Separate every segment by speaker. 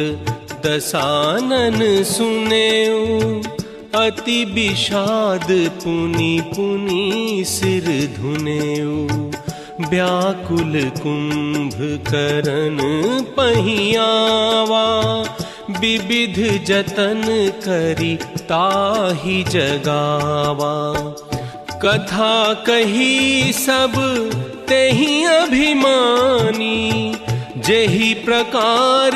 Speaker 1: वृत्तांत दसानन सुनेऊ। अति विषाद पुनि पुनि सिर धुनेऊ। व्याकुल कुंभ करन पहियावा। विविध जतन करी ताहि जगावा। कथा कही सब तेहि अभिमानी। जेहि प्रकार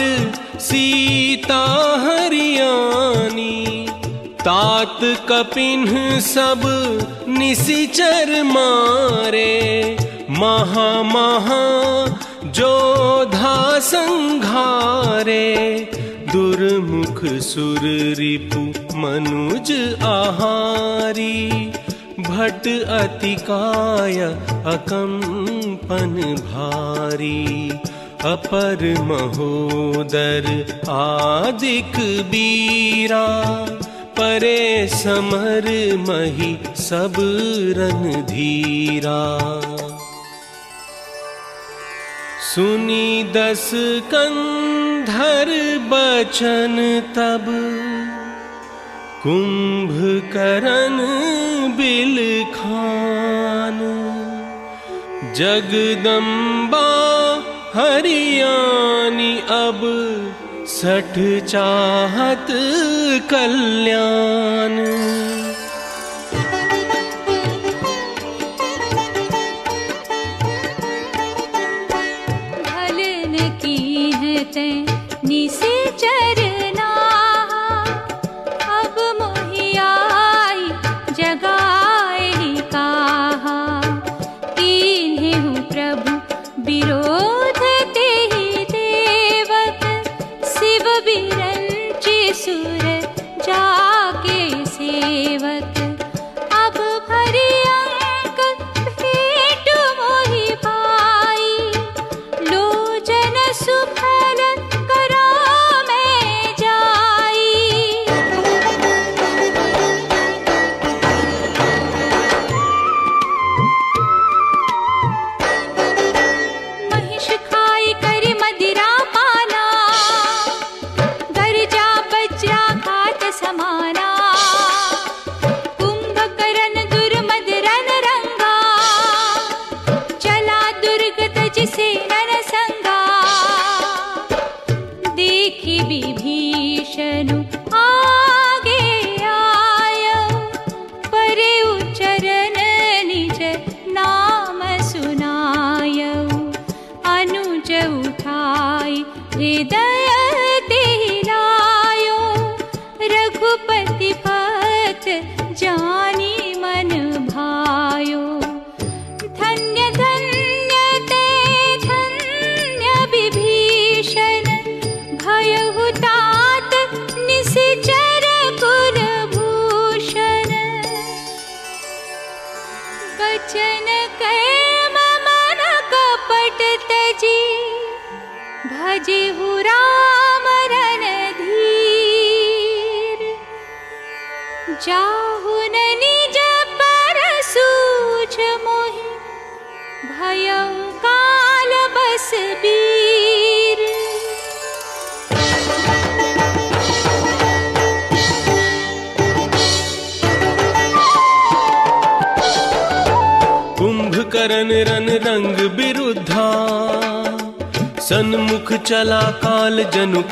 Speaker 1: सीता हरियानी तात कपिन्ह सब निशिचर मारे। महा महा जोधा संघारे। दुर्मुख सुर रिपु मनुज आहारी। भट अतिकाय अकंपन भारी। अपर महोदर आदिक बीरा परे समर मही सब रन धीरा। सुनी दस कंधर बचन तब कुंभकर्ण बिल खान। जगदम्बा हरियाणी अब सठ चाहत कल्याण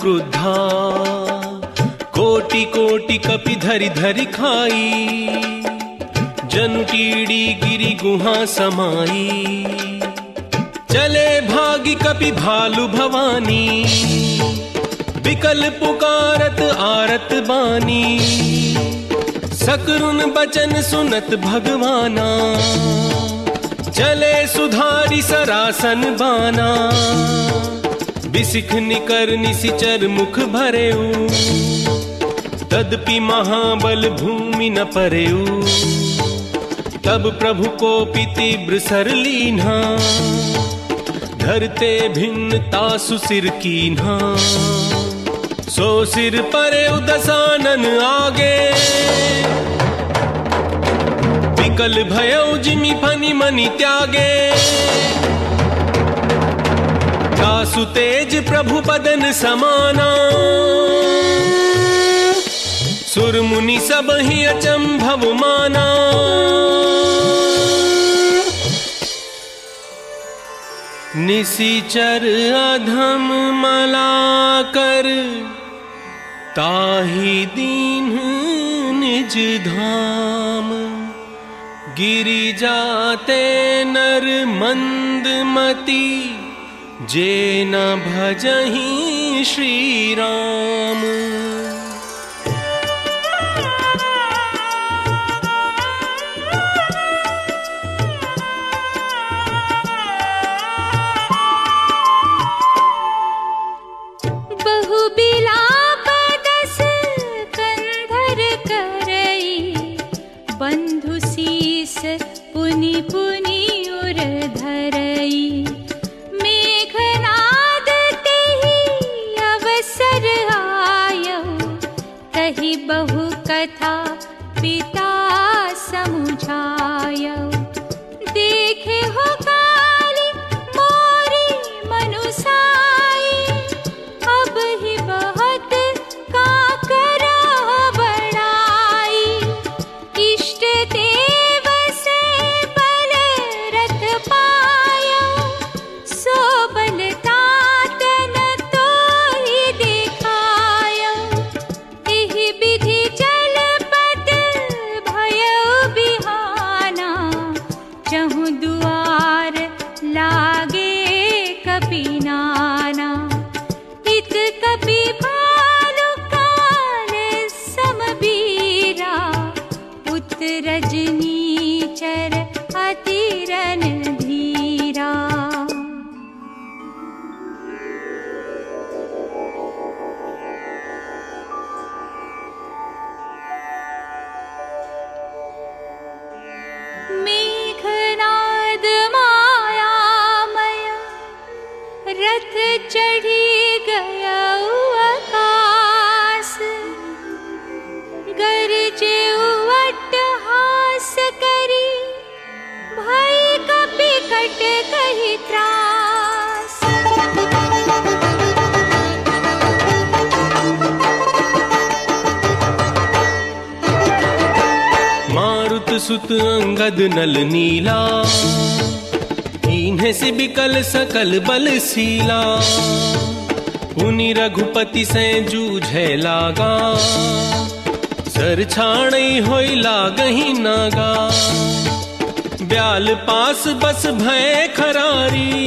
Speaker 1: क्रुद्धा कोटि कोटि कपि धरि धरि खाई। जनु टीड़ी गिरी गुहा समाई। चले भागी कपि भालु भवानी। विकल पुकारत आरत बानी। सकरुन बचन सुनत भगवाना। चले सुधारी सरासन बाना। बिसिख निकर निसिचर मुख भरेऊ तदपि महाबल भूमि न परेऊ तब प्रभु को तीव्र सर लीन्हा। धरते भिन्न भिन्नता सुसिर कीन्हा। सो सिर परे उदसानन आगे। विकल भयो जिमी फनी मनी त्यागे। कासु तेज प्रभु बदन समाना। सुर मुनि सब ही अचंभव माना निशिचर अधम मला कर ताहि दीन निज धाम। गिरी जाते नर मंदमती जेन भजहि श्रीराम। सुत अंगद नल नीला। इन्हें से बिकल सकल बल सीला। उनि रघुपति से जूझे लागा। सर छाणई होई लागही नागा। ब्याल पास बस भय खरारी।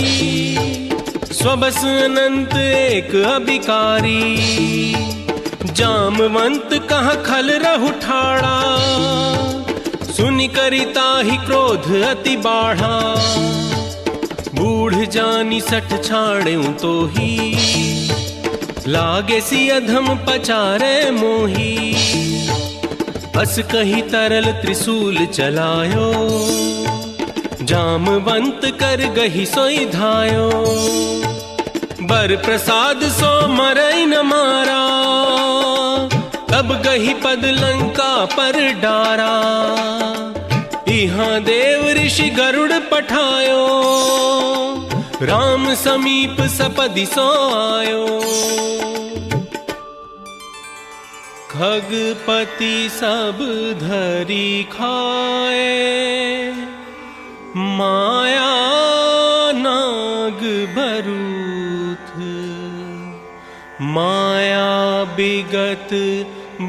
Speaker 1: स्वबस अनंत एक अभिकारी। जामवंत कहा खल रहु ठाड़ा। सुनि करिता ही क्रोध अति बाढ़ा। बूढ़ जानी सठ छाड़ेऊ तो ही। लागे सी अधम पचारे मोही। अस कही तरल त्रिशूल चलायो। जामवंत कर गही सोई धायो। बर प्रसाद सो मरई न मारा। तब गही पद लंका पर डारा। इहाँ देव ऋषि गरुड़ पठायो। राम समीप सपदि सो आयो। खगपति सब धरी खाए। माया नाग भरूथ। माया बिगत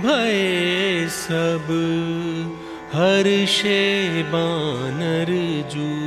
Speaker 1: भय सब हर्षे बानर जूथ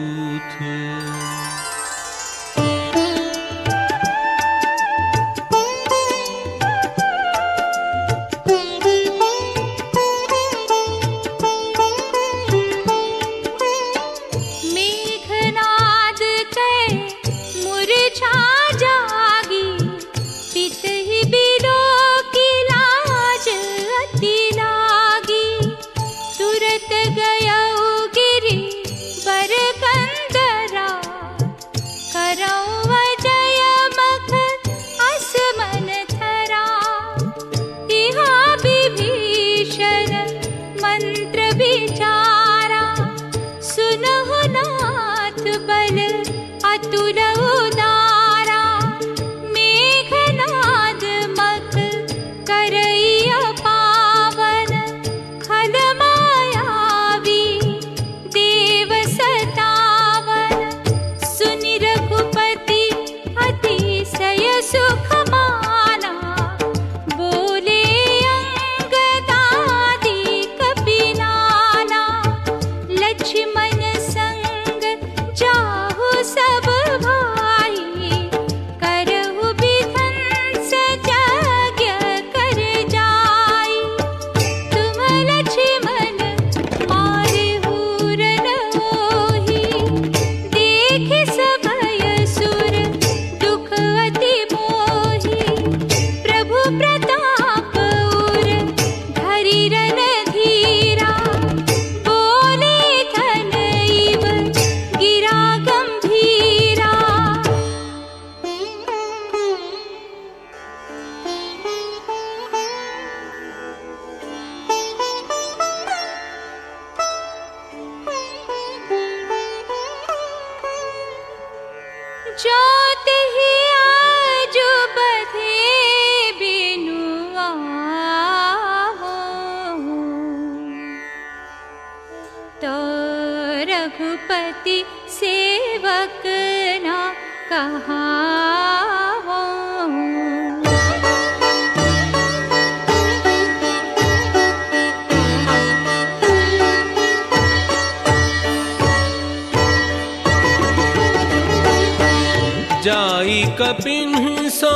Speaker 1: कपिन सो,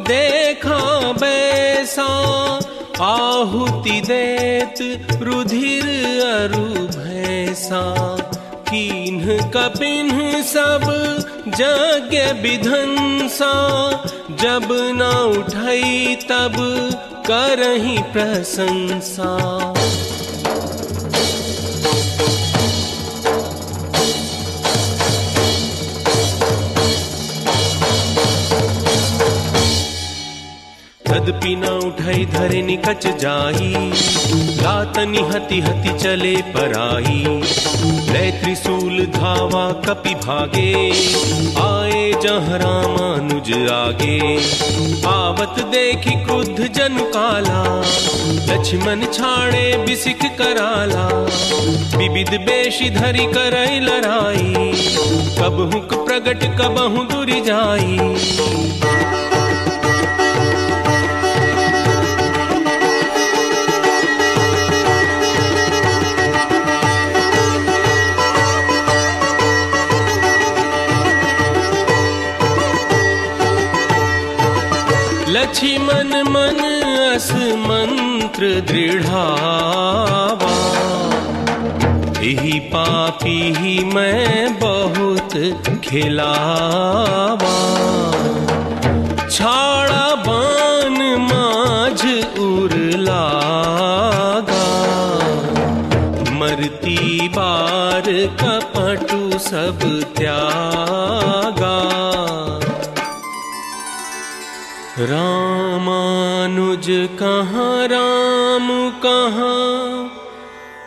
Speaker 1: देखा बैसा। आहुति देत रुधिर अरु भैसा। कीन्ह कपिन सब यज्ञ विधंसा जब न उठई तब करही प्रशंसा। तदपि न उठई, धरे निकच जाई लातनि हति हति चले पराई लय त्रिशूल धावा कपि भागे। आए जहाँ रामानुज आगे। आवत देखी क्रुद्ध जन काला। लक्ष्मण छाड़े बिसिक कराला। विविध बेशी धरी करई लड़ाई। कब हुक प्रगट कबहु दुरि जाई। मंत्र दृढ़ावा। यही पापी ही मैं बहुत खिलावा। छाड़ा बान माझ उर लागा। मरती बार कपटु सब त्यागा। रामानुज कहाँ राम कहाँ?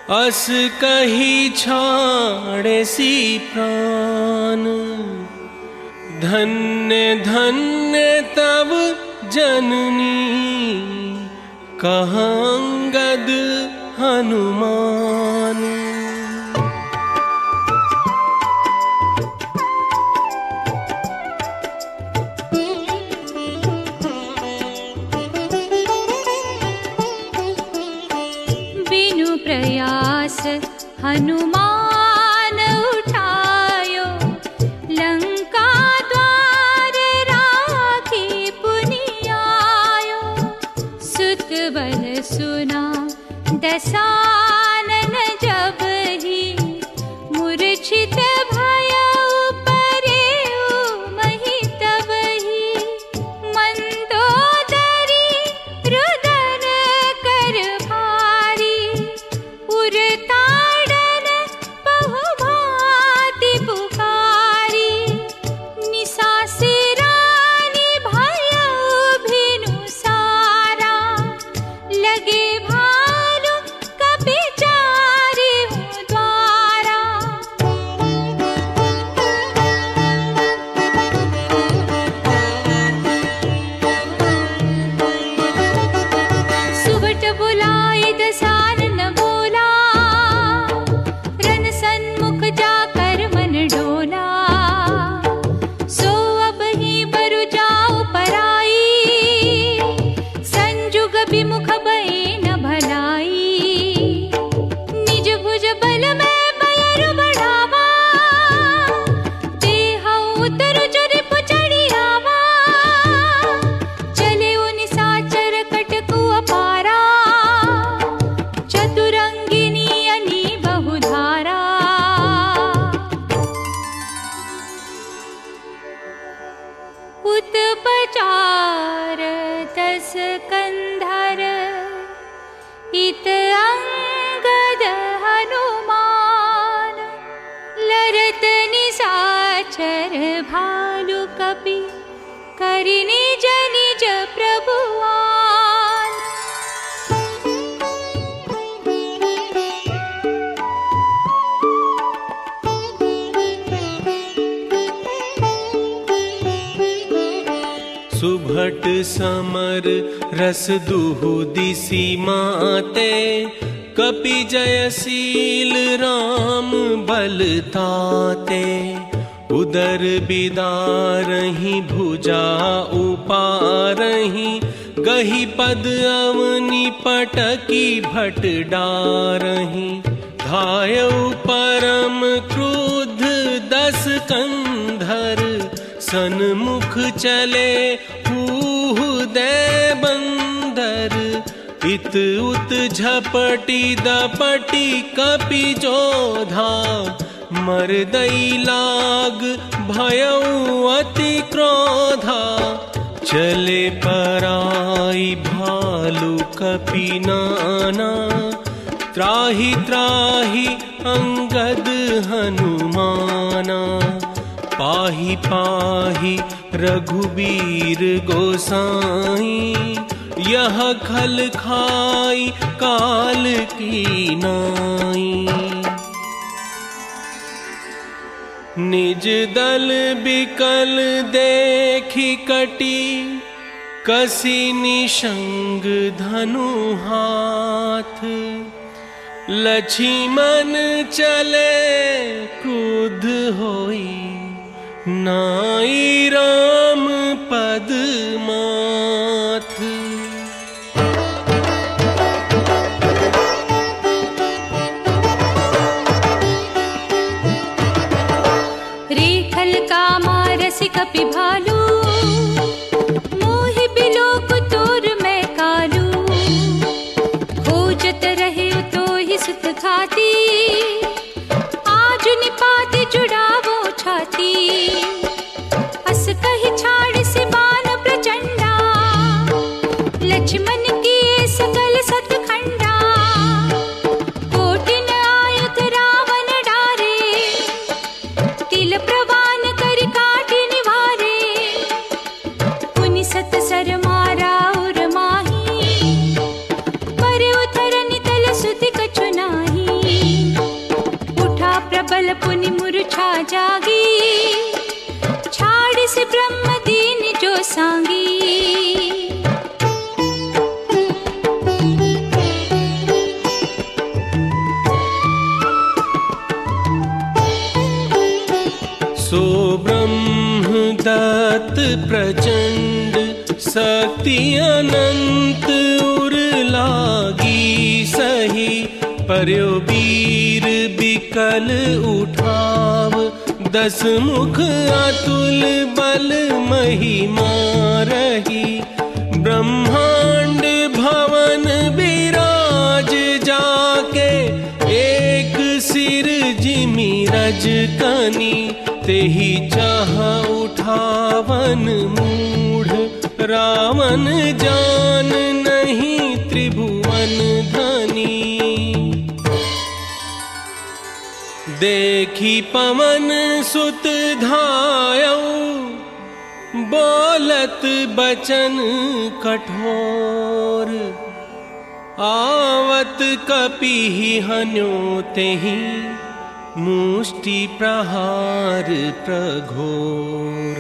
Speaker 1: अस कही छाड़े सी प्राण। धन्य धन्य तब जननी कहाँ गद हनुमान
Speaker 2: हनुमान स्कन्धर इत
Speaker 1: समर रस दुहु दिसी माते, कपि जयशील राम बल ताते। उदर बिदारही भुजा उपारही गही पद अवनि पटकी भट डारही धायउ परम क्रोध दस कंधर, सन्मुख चले दे बंदर, इत उत झपटी दपटी कपि जोधा मरदई लाग भयउ अति क्रोधा। चले पराई भालू कपि नाना। त्राहि त्राहि अंगद हनुमाना। पाही पाहि रघुबीर गोसाई, यह खल खाई काल की नाई। निज दल बिकल देखी कटी, कसी निशंग धनु हाथ। लक्ष्मण चले क्रुद्ध होई। नाई राम पद माथ
Speaker 2: रेखल कामा रसिक कपि भालू
Speaker 1: बिकल उठाव, दस मुख अतुल बल महिमा रही। ब्रह्मांड भवन विराज जाके, एक सिर जिमि रज कनी। तेहि चाह उठावन मूढ़, रावण जान नहीं त्रिभुवन धनी देखी पवन सुत धायऊ बोलत बचन कठोर। आवत कपि हन्यो तेहि मुष्टि प्रहार प्रघोर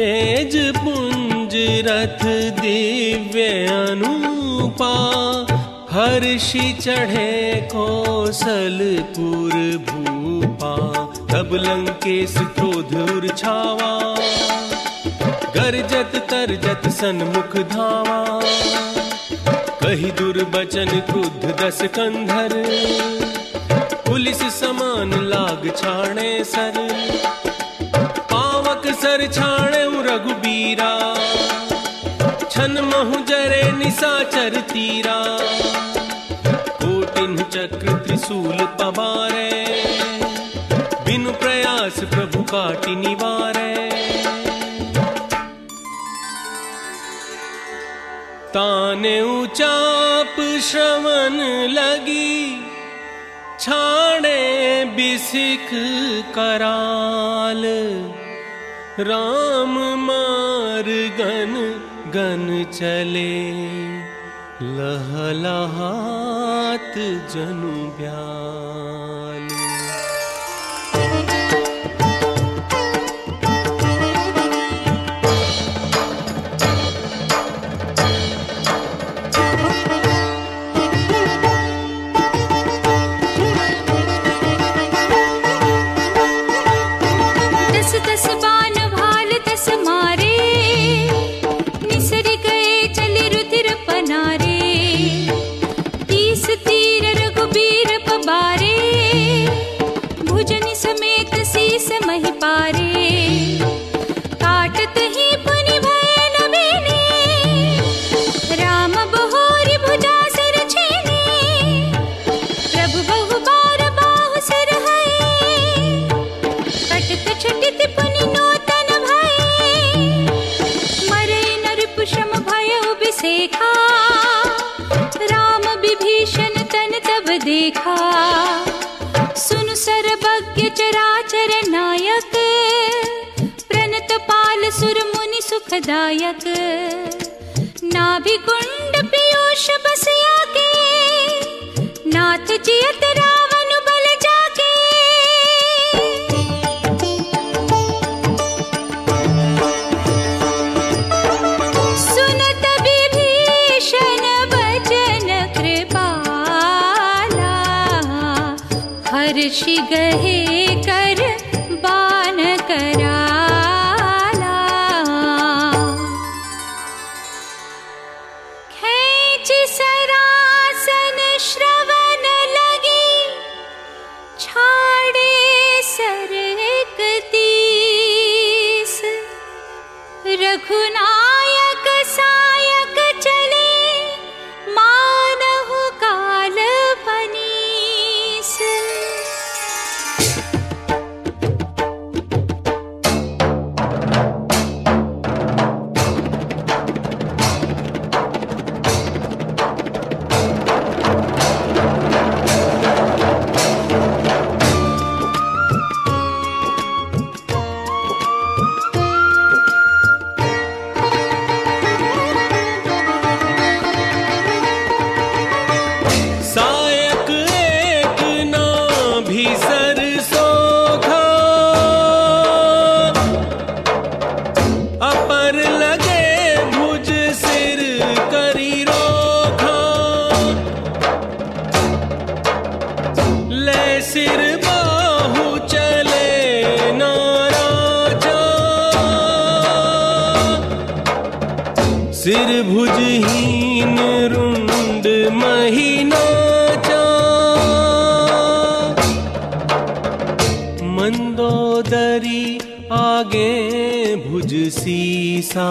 Speaker 1: तेज पुंज रथ दिव्य अनुपा, हर्षि चढ़े कौशलपुर भूपा, तब लंकेश क्रोध उर्छावा गरजत तरजत सन्मुख धावा। कही दुर्बचन क्रुद्ध दस कंधर, पुलिस समान लाग छाणे सर। पावक सर छाणे रघुबीरा। छन महु जरे निशाचर तीरा। कोटिन चक्र त्रिशूल पवारे। बिनु प्रयास प्रभु काटि निवारे। ताने उचाप श्रवण लगी। छाणे बिसिक कराल। राम मार गन गन चले लहलहात जनु
Speaker 2: विभीषण तन तब देखा। सुन सर्वज्ञ चराचर नायक प्रणत पाल सुर मुनि सुखदायक। नाभि कुंड पीयूष बसिया के नाथ जियत रावण हर्षि गहे
Speaker 1: मंदोदरी आगे भुज सीसा।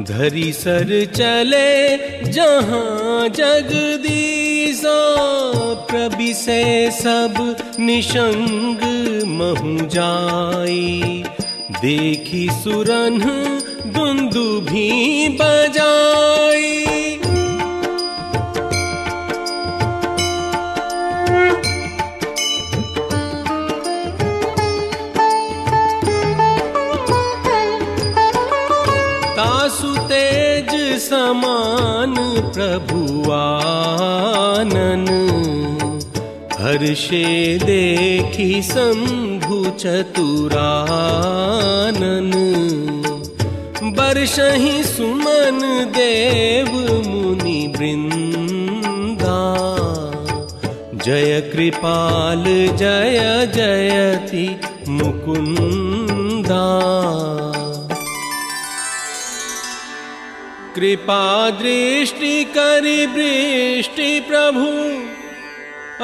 Speaker 1: धरी सर चले जहाँ जगदीसा प्रभि से सब निशंग महु जाई। देखी सुरन, दुंदु भी बजाई। समान प्रभुआनन हर्षे देखी शंभु चतुरानन। वर्षहि सुमन देव मुनि वृंदा। जय कृपाल जय जयति मुकुन्दा कृपा दृष्टि करि वृष्टि प्रभु।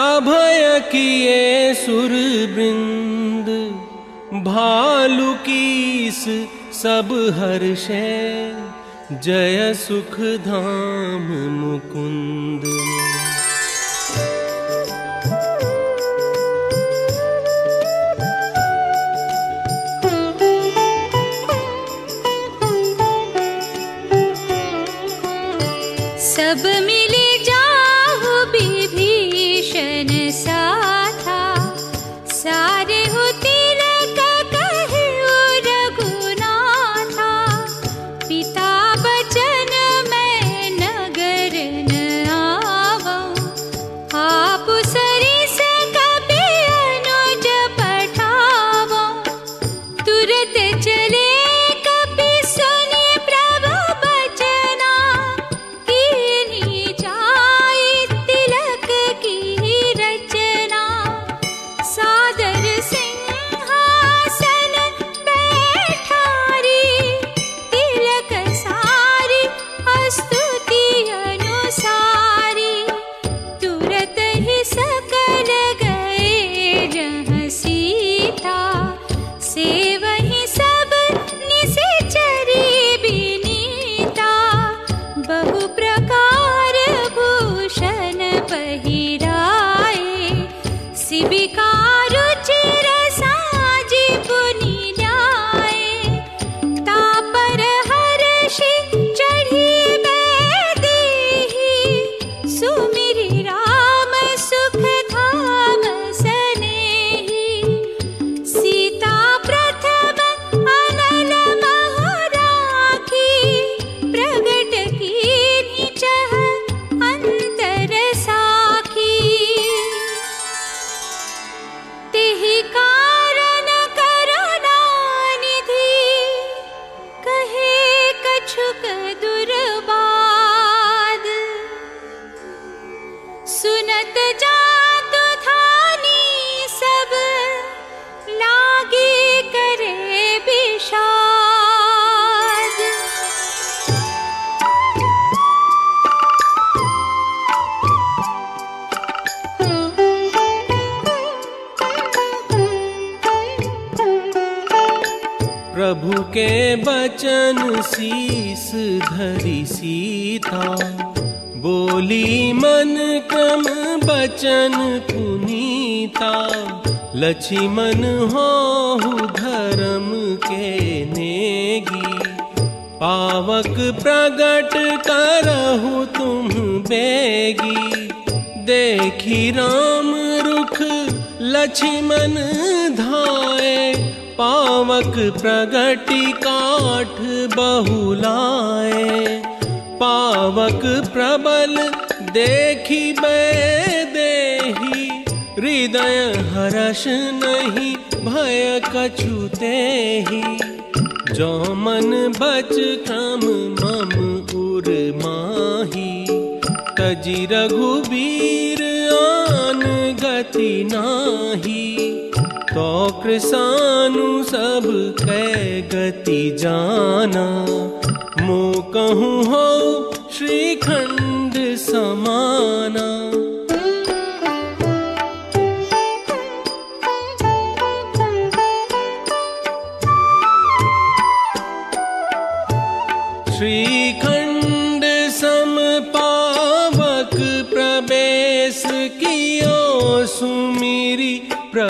Speaker 1: अभय किए सुर वृंद भालु कीस सब हर्षे। जय सुख धाम मुकुंद।
Speaker 2: सब
Speaker 1: लक्ष्मण धाए, पावक प्रगति काठ बहुलाए पावक प्रबल देखी देही हृदय हर्ष नहीं भय कछुते ही। जो मन बच क्रम मम उर माही, तजी रघुबीर गति नाही तो कृसानु सब कै गति जाना। मो कहूँ हो श्रीखंड समाना।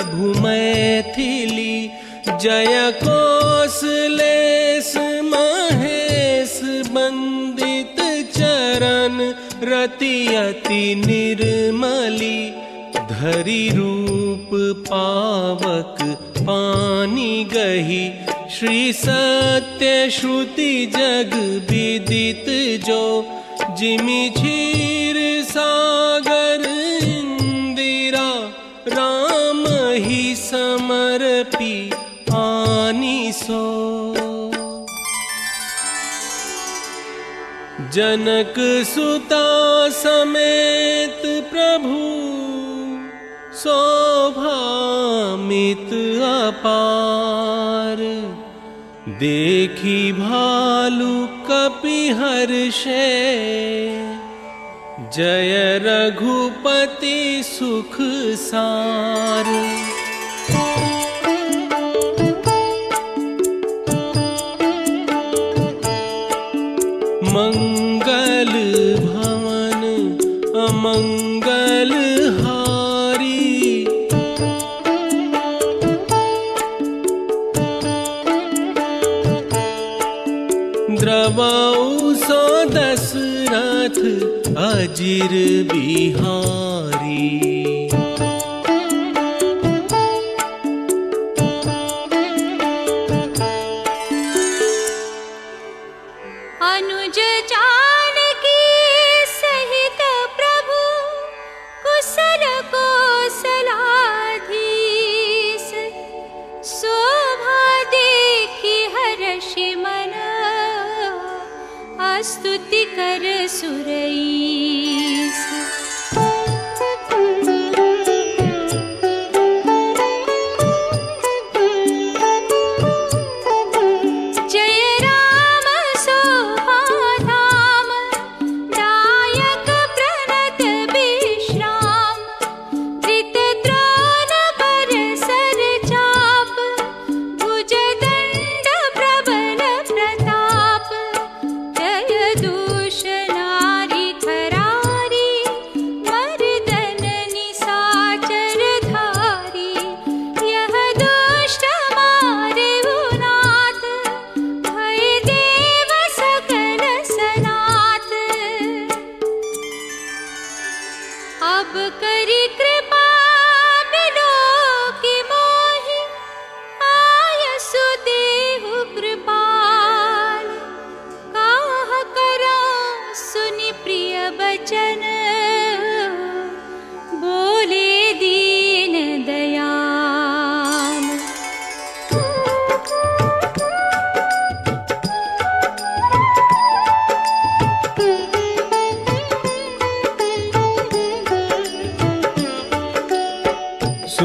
Speaker 1: प्रभु मैथिली जय कौशलेश महेश बंदित चरण रति अति निर्मली धरि रूप पावक पानी सत्य श्रुति जग विदित जो जिमि क्षीर सागर समर्पी आनी सो। जनक सुता समेत प्रभु, शोभामित अपार। देखी भालु कपि हर्षे जय रघुपति सुख सार। मंगल भवन अमंगल हारी द्रवौ सो दशरथ अजिर बिहारी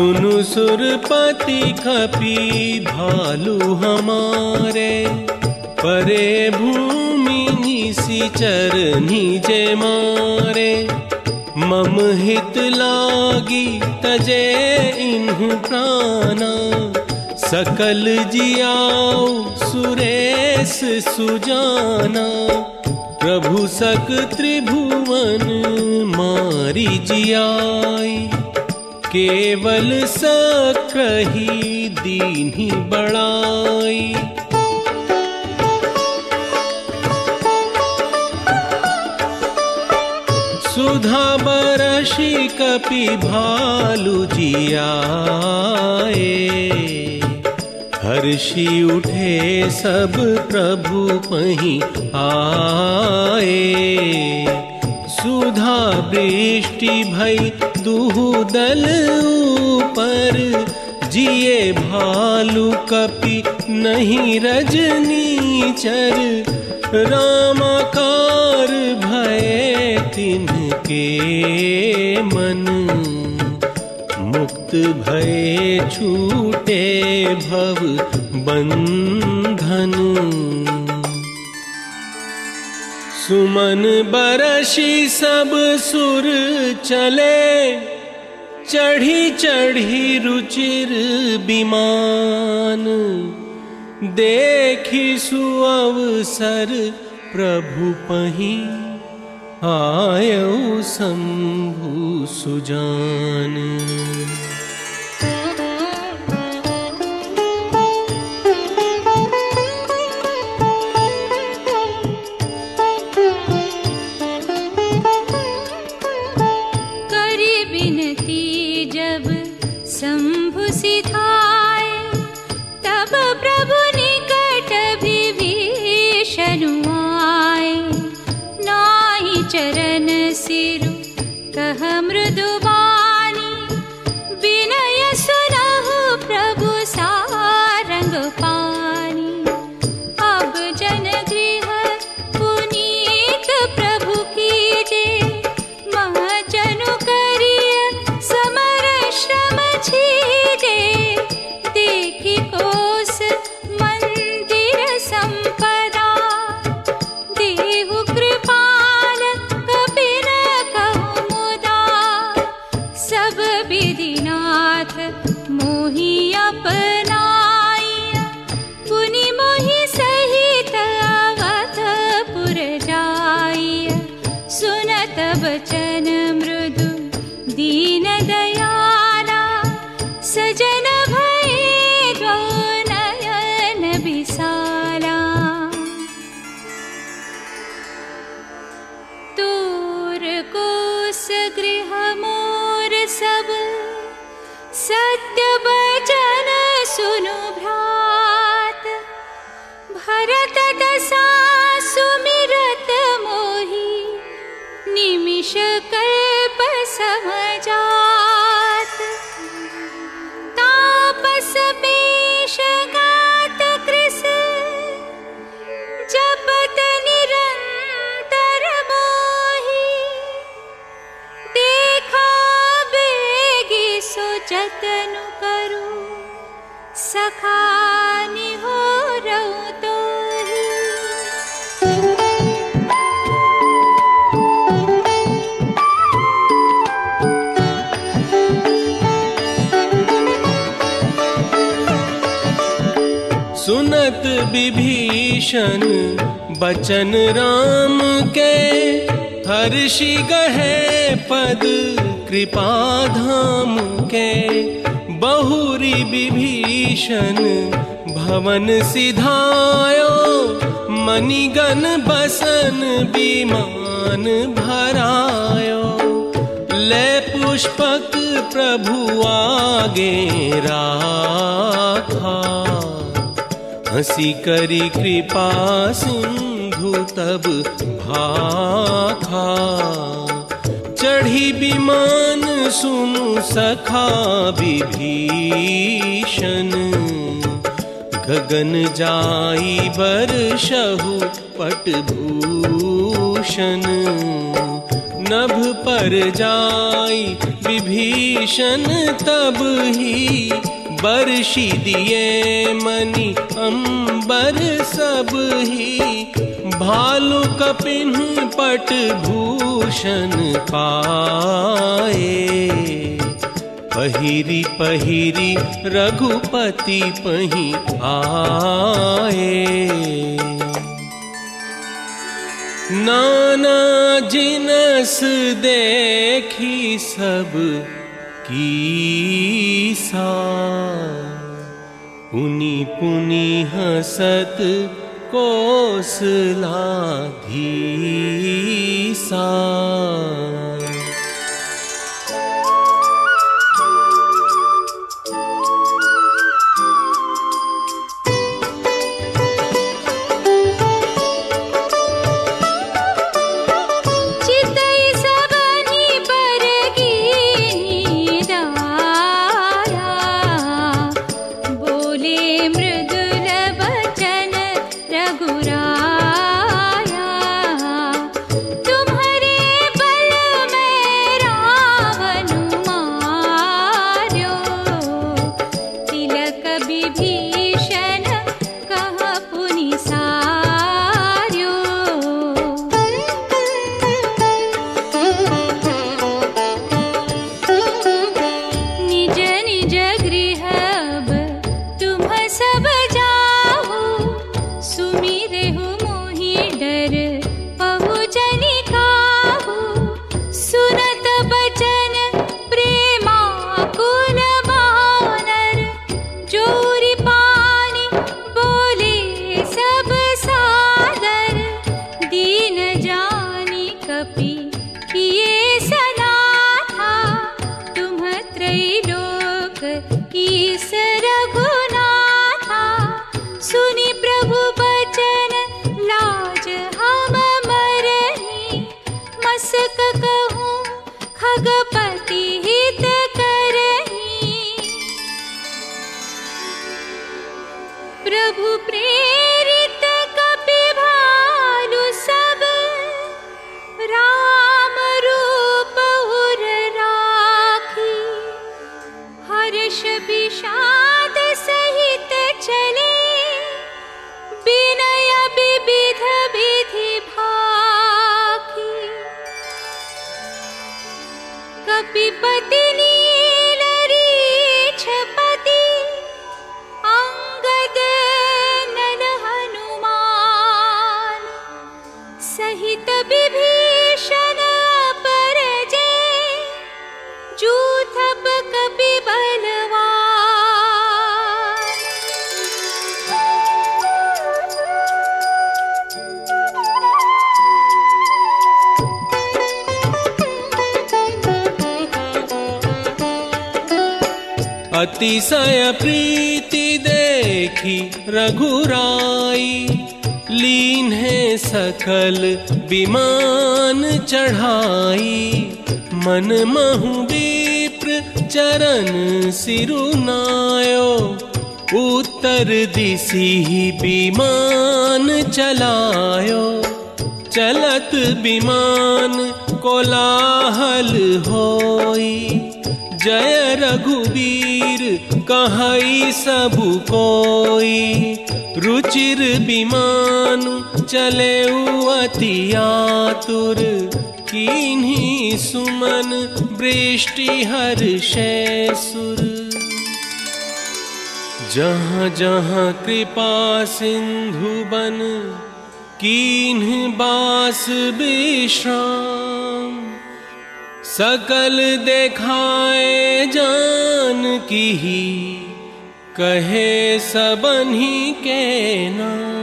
Speaker 2: सुनु
Speaker 1: सुरपति खपी भालू हमारे। परे भूमि निशिचर निजे मारे। मम हित लागी तजे इन्हु प्राणा। सकल जियाओ सुरेश सुजाना। प्रभु सक त्रिभुवन मारी जियाई। केवल सकही दीन्ही बड़ाई। सुधा बरशी कपि भालू जियाए। हर्षि उठे सब प्रभु पही आए। सुधा वृष्टि भई दुहु दल ऊपर। जिए भालू कपि नहीं रजनीचर रामाकार भय तिनके मन। मुक्त भय छूटे भव बंधन। सुमन बरसी सब सुर चले, चढ़ी चढ़ी रुचिर विमान। देखी सुअवसर प्रभु पही, आयौ शंभु सुजान। राम के हर्षि गहे पद, कृपा धाम के बहुरी विभीषण, भवन सिधायो, मणिगण बसन विमान भरायो। ले पुष्पक प्रभु आगे राखा। हँसी करी कृपा तब भाखा चढ़ी विमान सुनु सखा विभीषण। गगन जाई बरसहु पटभूषण। नभ पर जाई विभीषण तब ही बरषि दिए मणि अंबर सब ही। भालु कपिन पट भूषण पाए। पहिरी पहिरी रघुपति पही आए। नाना जिनस देखी सब कीसा। पुनि पुनि हसत कोसलाधीसा
Speaker 2: चितई
Speaker 1: लीन है सकल, विमान चढ़ाई। मन महु विप्र चरण सिरुनायो। उत्तर दिशि विमान चलायो। चलत विमान कोलाहल होई। जय रघुवीर, कहई सब कोई। रुचिर विमान चले अति आतुर किन्हीं सुमन वृष्टि हर सुर जहाँ जहाँ कृपा सिंधु बन, कीन्ह बास विश्राम। सकल देखाए जान की ही कहे सबन्ही के नाम।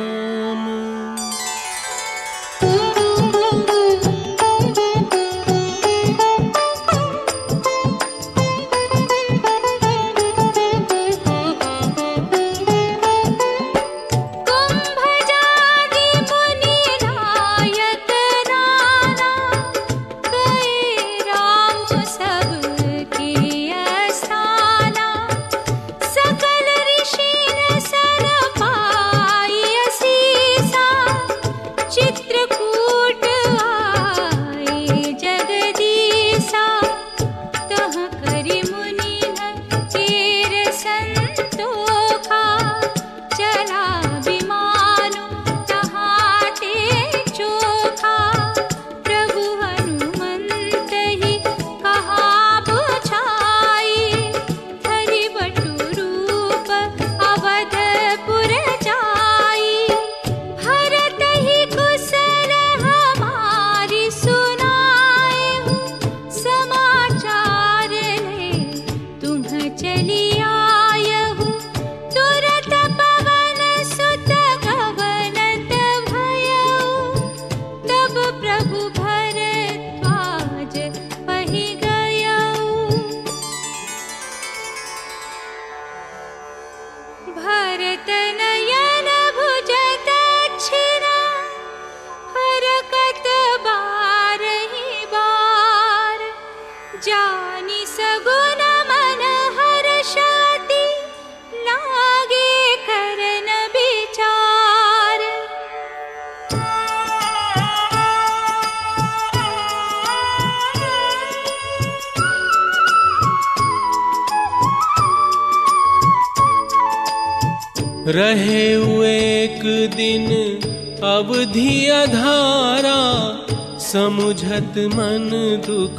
Speaker 1: समुझत मन दुख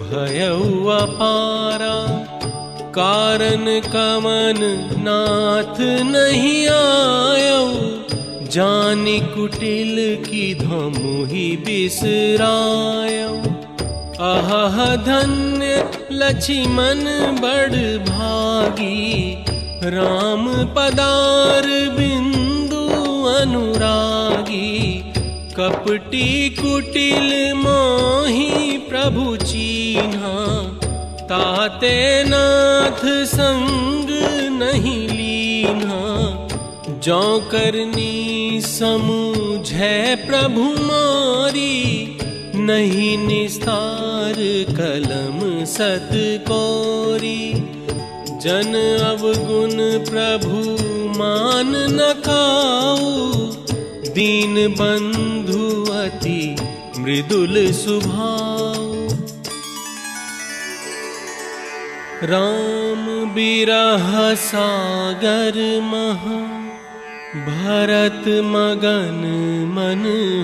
Speaker 1: भयउ अपारा कारण कमन नाथ नहीं आयऊ जानी कुटिल की धमुहि बिसरायऊ आह, धन्य लक्ष्मण बड़ भागी। राम पदार कपटी कुटिल मोही प्रभु चीन्हा, ताते नाथ संग नहीं लीना जो करनी समूझे प्रभु मारी, नहीं निस्तार कलम सत कोरी। जन अवगुण प्रभु मान न खाऊ दीन अति मृदुल सुभाऊ। राम बिरह सागर महा, भरत मगन मन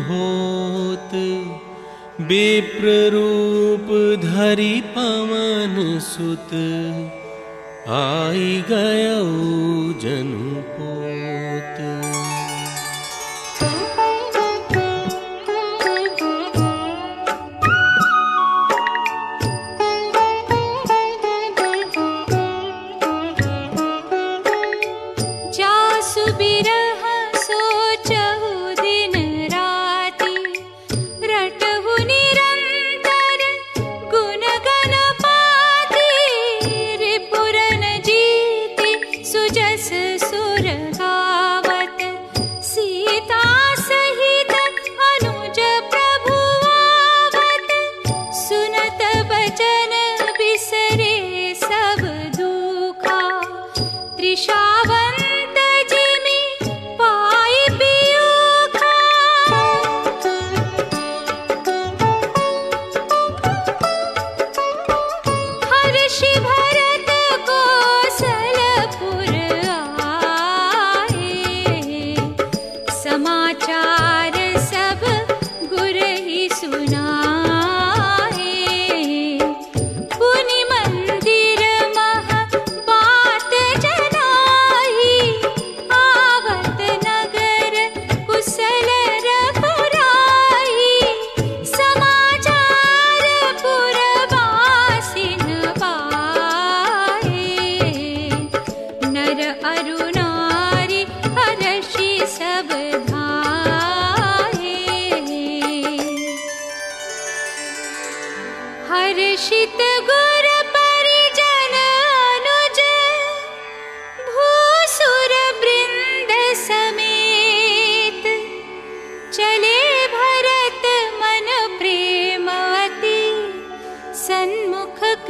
Speaker 1: होत। विप्र रूप धरि पवन सुत, आई गय जनु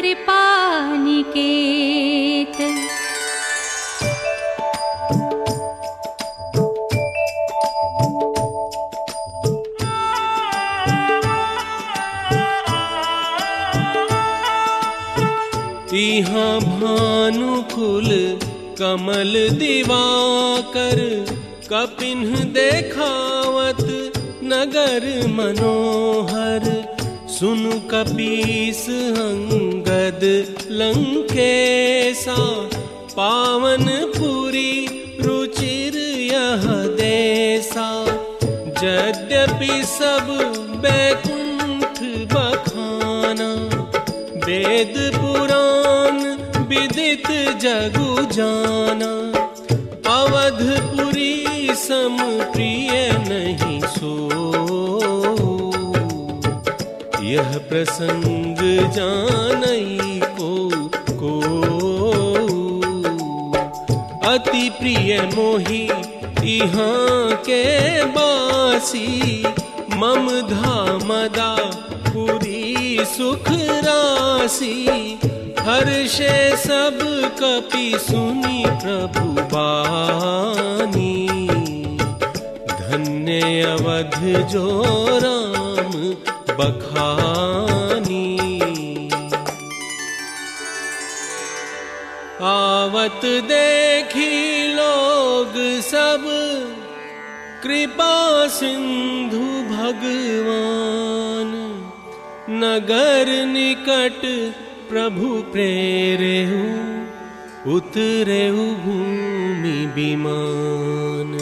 Speaker 2: सन्मुख कृपा निकेत
Speaker 1: भानु फूल कमल दिवाकर कपिन्ह देखावत नगर मनोहर। सुनु कपीस अंगद लंकेसा पावन पुरी रुचिर यह देसा। यद्यपि सब बैकुंठ बखाना, वेद पुराण विदित जगु जाना। अवधपुरी सम प्रिय नहीं यह प्रसंग जानई को को। अति प्रिय मोही, इहाँ के बासी। मम धामदा, पुरी सुख राशि हर्षे सब कपि सुनी प्रभु बानी। धन्य अवध जो राम बखानी। आवत देखी लोग सब, कृपा सिंधु भगवान। नगर निकट प्रभु प्रेरेहु, उतरेहु भूमि विमान।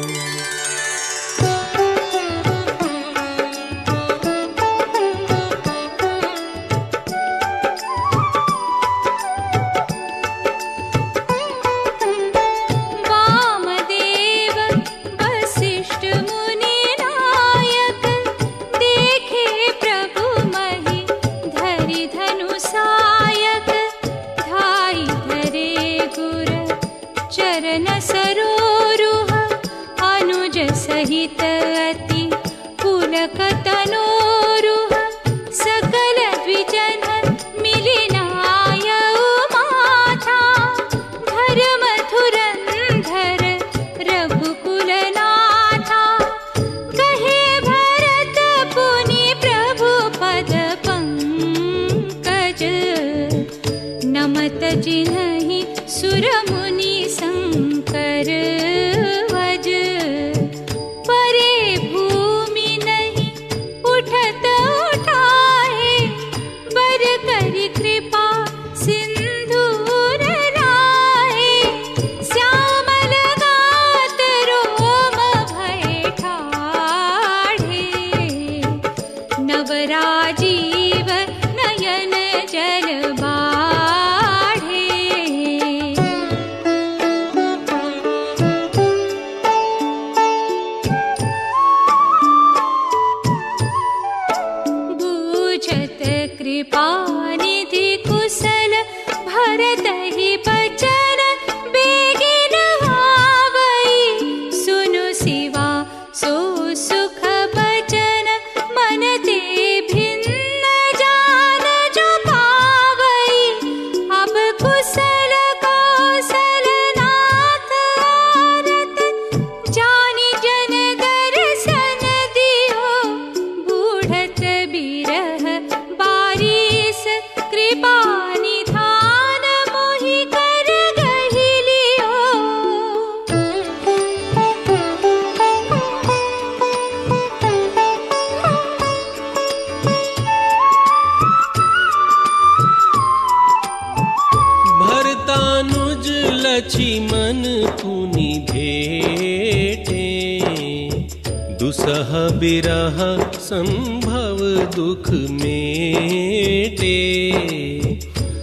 Speaker 1: बिरह संभव दुख मेटे।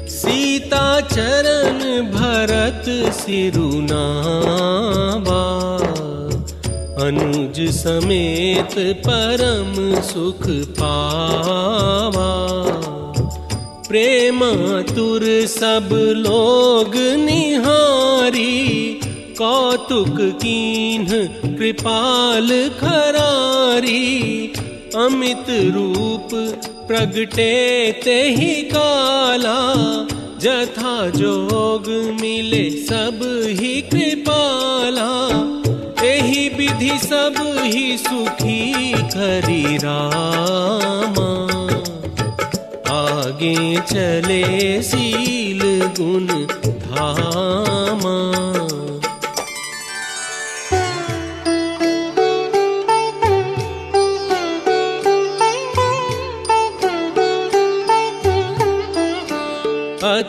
Speaker 1: सीता चरण भरत सिरुनाबा। अनुज समेत परम सुख पावा। प्रेम तुर सब लोग निहारी। कौतुक कीन्ह कृपाल खरारी, अमित रूप प्रगटे ते ही काला, जथा जोग मिले सब ही कृपाला। यही विधि सब ही सुखी करी रामा। आगे चले सील गुण धामा।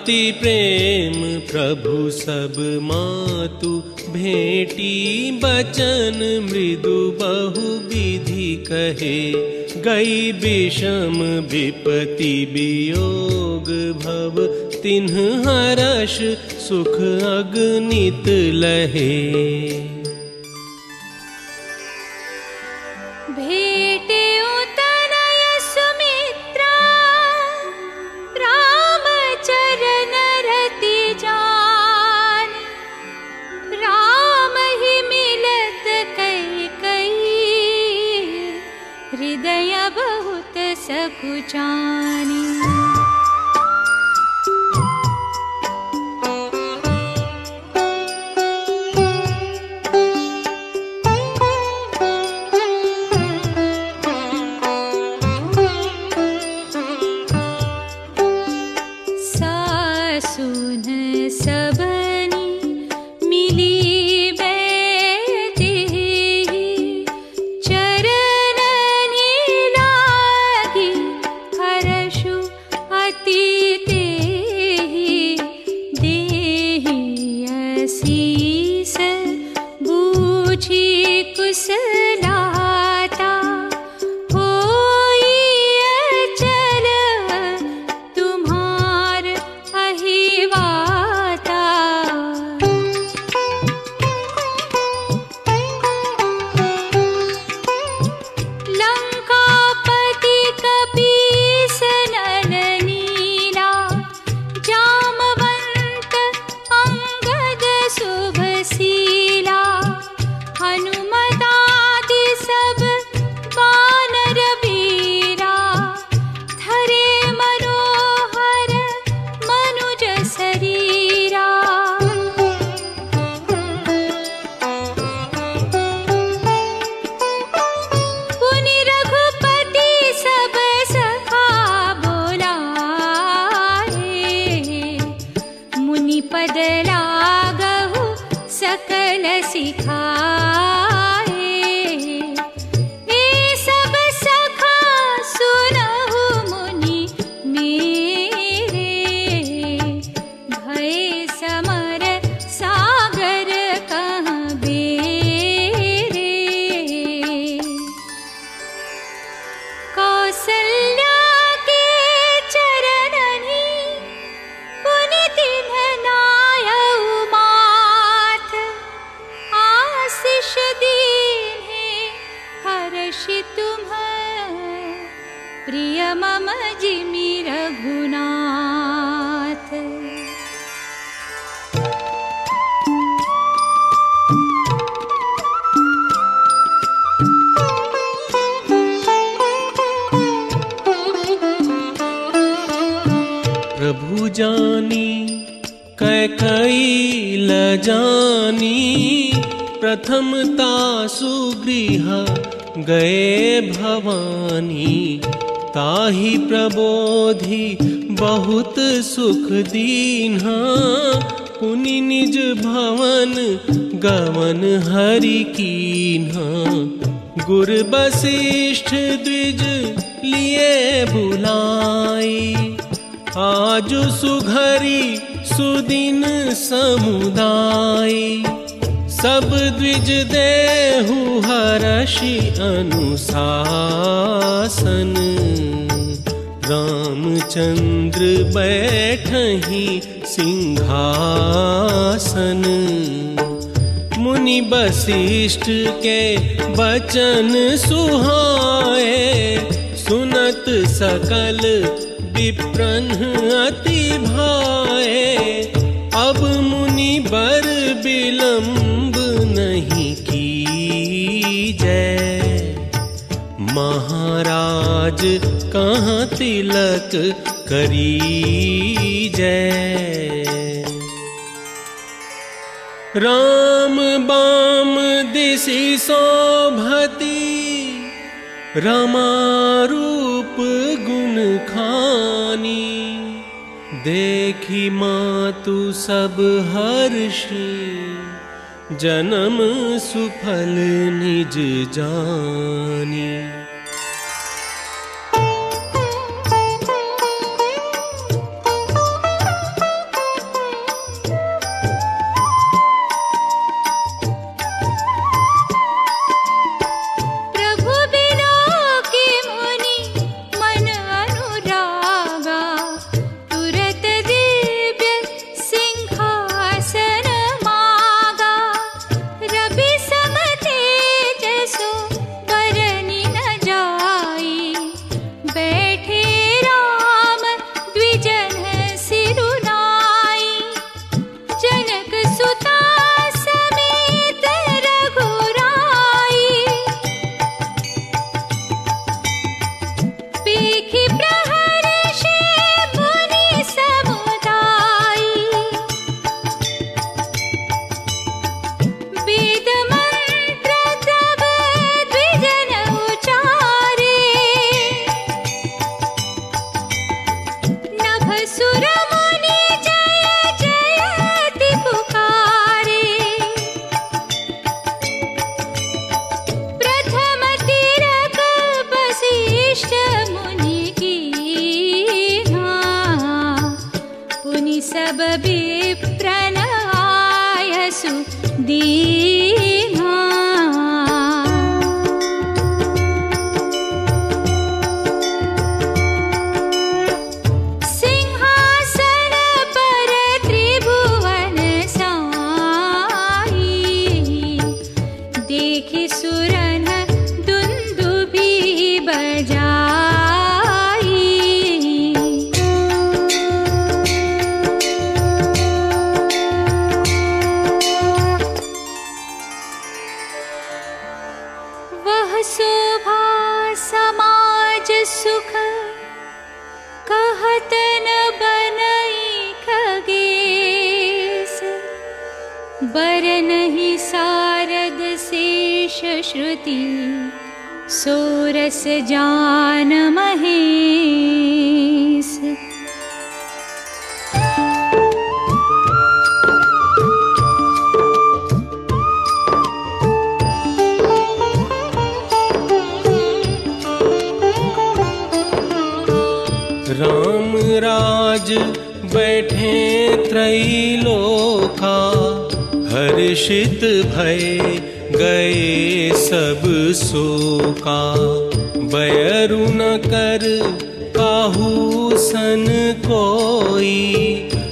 Speaker 1: अति प्रेम प्रभु सब मातु, भेटी बचन मृदु बहु विधि कहे। गई विषम विपति वियोग भव, तिन्ह हरष सुख अग्नित लहे।
Speaker 2: सकुचानी
Speaker 1: गए भवानी, ताहि प्रबोधि, बहुत सुख दीन्हा। पुनि निज भवन गवन हरि कीन्हा। गुर वशिष्ठ द्विज लिए बुलाई। आज सुघरी सुदिन समुदाय। सब द्विज देहु हर्षि अनुशासन। रामचंद्र बैठही सिंहासन। मुनि वशिष्ठ के बचन सुहाए, सुनत सकल विप्रन अति भाए। अब मुनि बर विलंब महाराज कहाँ तिलक करी जय। राम बाम दिशि शोभती रमारूप गुण खानी। देखी मातु सब हर्षी, जन्म सुफल निज जानी।
Speaker 2: बर नहीं सारद शेष श्रुति सोरस जान
Speaker 1: राम राज बैठे त्रैलोका हर्षित भय गए सब शोका। बैरु न कर काहू सन कोई।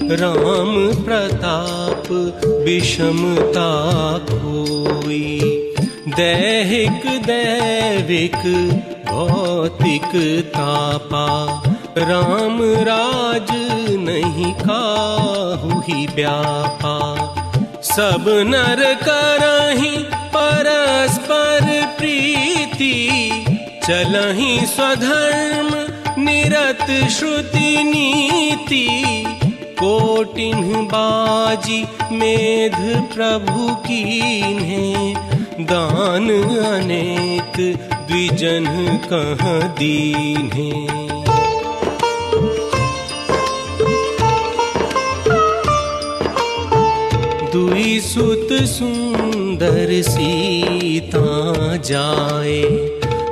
Speaker 1: राम प्रताप विषमता खोई। दैहिक दैविक भौतिक तापा। राम राज नहीं काहू ही व्यापा सब नर करही, परस्पर प्रीति। चलही स्वधर्म, निरत श्रुति नीति। कोटिन्ह बाजी, मेध प्रभु कीन्हे। दान अनेक, द्विजन कह दीन्हे। सुत सुंदर सीता जाए,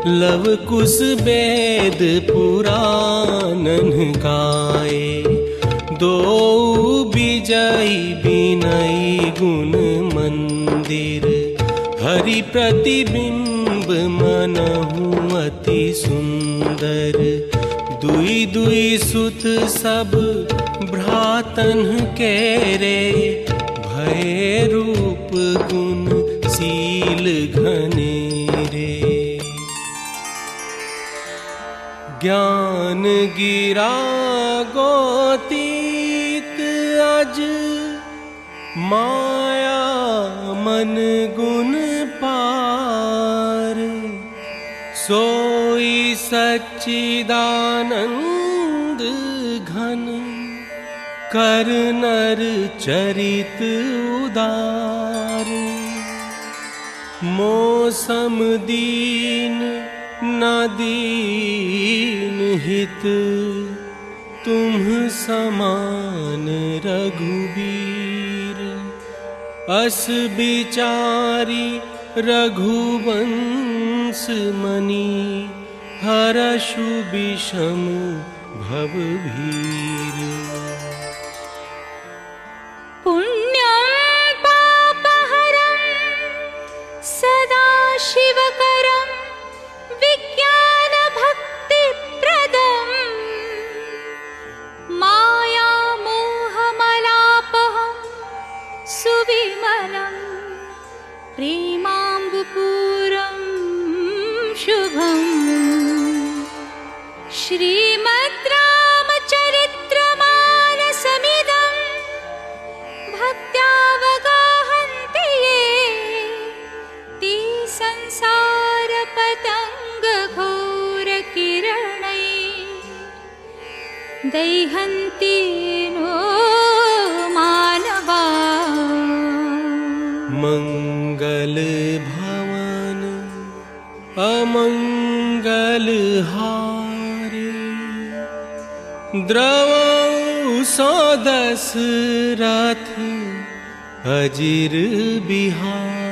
Speaker 1: लव कुश वेद पुराणन गाए। दो विजय बिनई गुण मंदिर, हरि प्रतिबिंब मनहु अति सुंदर। दुई दुई सुत सब भ्रातन के रे रूप गुण शील ज्ञान गिरा गोतीत अज माया मन गुण पार। सोई सच्चिदानंद कर नर चरित उदार। मौसम दीन न दीन हित तुम समान रघुबीर। अस विचारी रघुवंश मणि हरषु विषम भवभीर
Speaker 2: शिवकरं विज्ञानभक्तिप्रदम् मायामोहमलापहं सुविमलं प्रेमाम्बुपूरं शुभम् श्रीमद् रामचरित्रमानसमिदम् भक्त्यावगाहन्ति संसारपतङ्गघोरकिरणै दह्यन्ति नो मानवा।
Speaker 1: मङ्गलभवन अमङ्गलहार द्रव सदश रथ अजीर् बिहार।